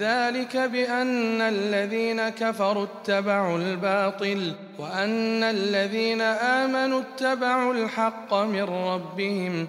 ذلك بأن الذين كفروا اتبعوا الباطل وأن الذين آمنوا اتبعوا الحق من ربهم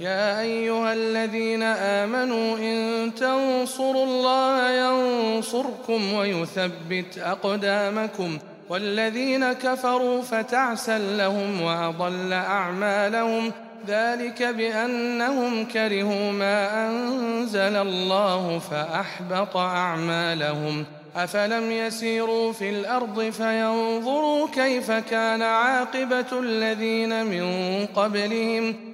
يا أيها الذين آمنوا إن تنصروا الله ينصركم ويثبت أقدامكم والذين كفروا فتعسا لهم وأضل أعمالهم ذلك بأنهم كرهوا ما أنزل الله فأحبط أعمالهم أفلم يسيروا في الأرض فينظروا كيف كان عاقبة الذين من قبلهم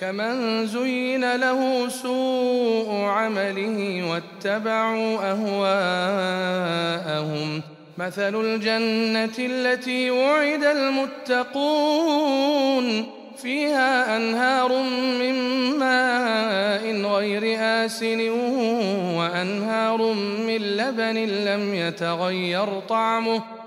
كمن زين له سوء عمله واتبعوا أهواءهم. مثل الجنة التي وعد المتقون. فيها أنهار من ماء غير آسن وأنهار من لبن لم يتغير طعمه.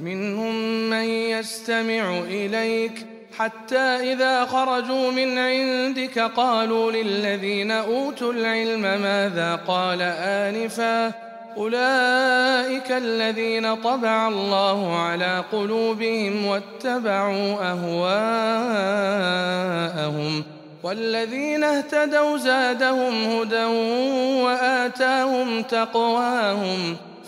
ومنهم من يستمع إليك حتى إذا خرجوا من عندك قالوا للذين أوتوا العلم ماذا قال آنفا أولئك الذين طبع الله على قلوبهم واتبعوا أهواءهم والذين اهتدوا زادهم هدى وآتاهم تقواهم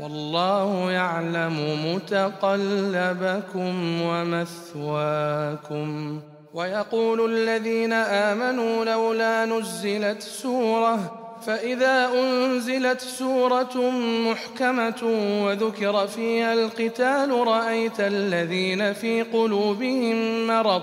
والله يعلم متقلبكم ومثواكم. ويقول الذين آمنوا لولا نزلت سورة فإذا أنزلت سورة محكمة وذكر فيها القتال رأيت الذين في قلوبهم مرض.